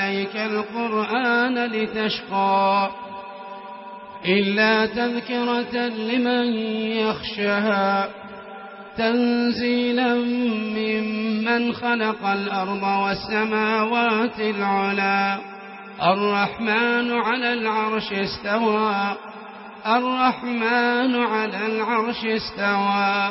عليك القرآن لتشقى إلا تذكرة لمن يخشها تنزيلا ممن خلق الأرض والسماوات العلا الرحمن على العرش استوى الرحمن على العرش استوى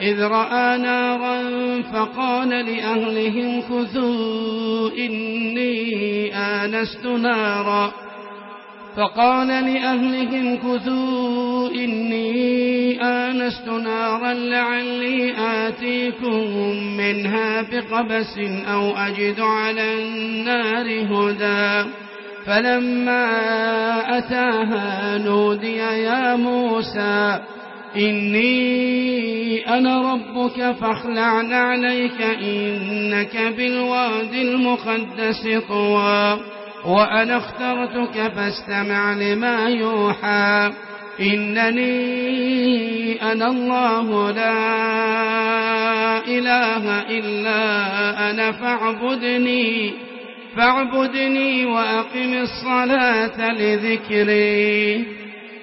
إذ رأى نارا فقال لأهلهم كثوا إني آنست نارا. فقال لأهلهم كثوا إني آنست نارا لعلي آتيكم منها بقبس أو أجد على النار هدى. فلما أتاها نودي يا موسى إني أنا ربك فاخلع عليك إنك بالواد المقدس طوى وأنا اخترتك فاستمع لما يوحى إنني أنا الله لا إله إلا أنا فاعبدني فاعبدني وأقم الصلاة لذكري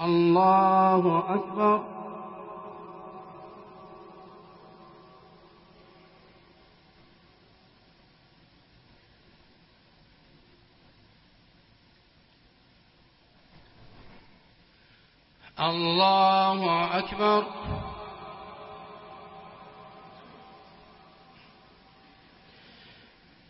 الله أكبر الله أكبر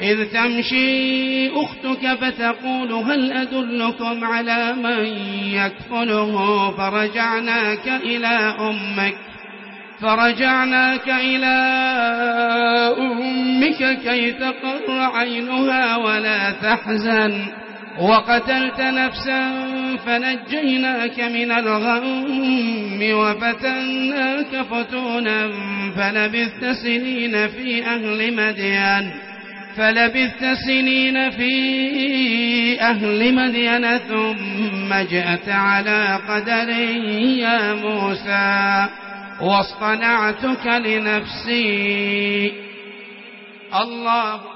إذ تمشي أختك فتقول هل أدلكم على من يكفله فرجعناك إلى أمك فرجعناك إلى أمك كي تقر عينها ولا تحزن وقتلت نفسا فنجيناك من الغم وفتناك فتونا فلبثت سنين في أهل مدين فلبثت سنين في أهل مدين ثم جئت على قدر يا موسى واصطنعتك لنفسي. الله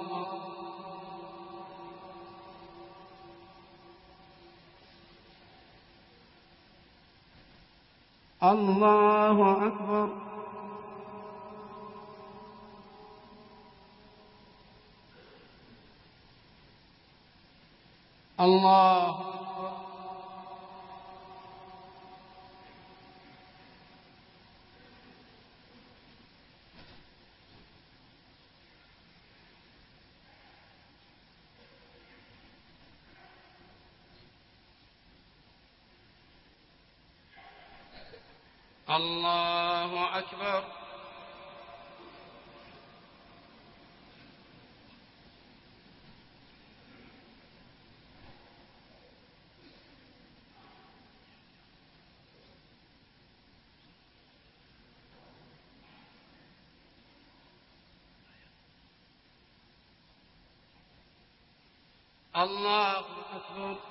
الله أكبر الله الله أكبر الله أكبر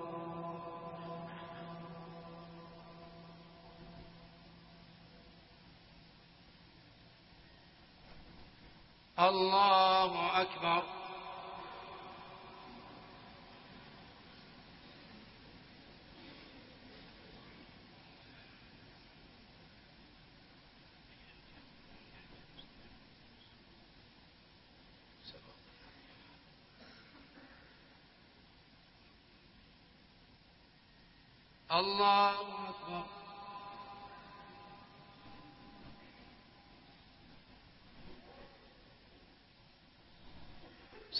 الله أكبر الله أكبر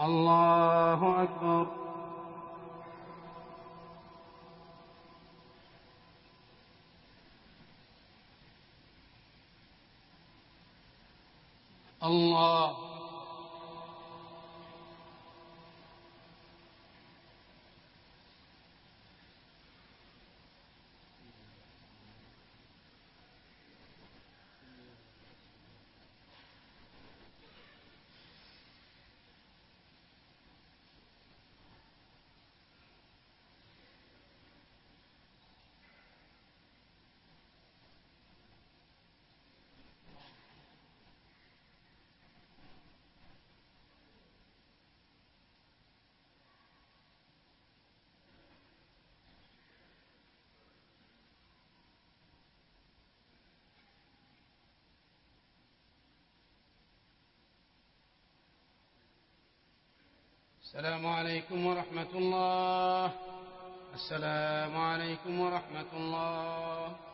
الله أكبر الله السلام عليكم ورحمة الله. السلام عليكم ورحمة الله.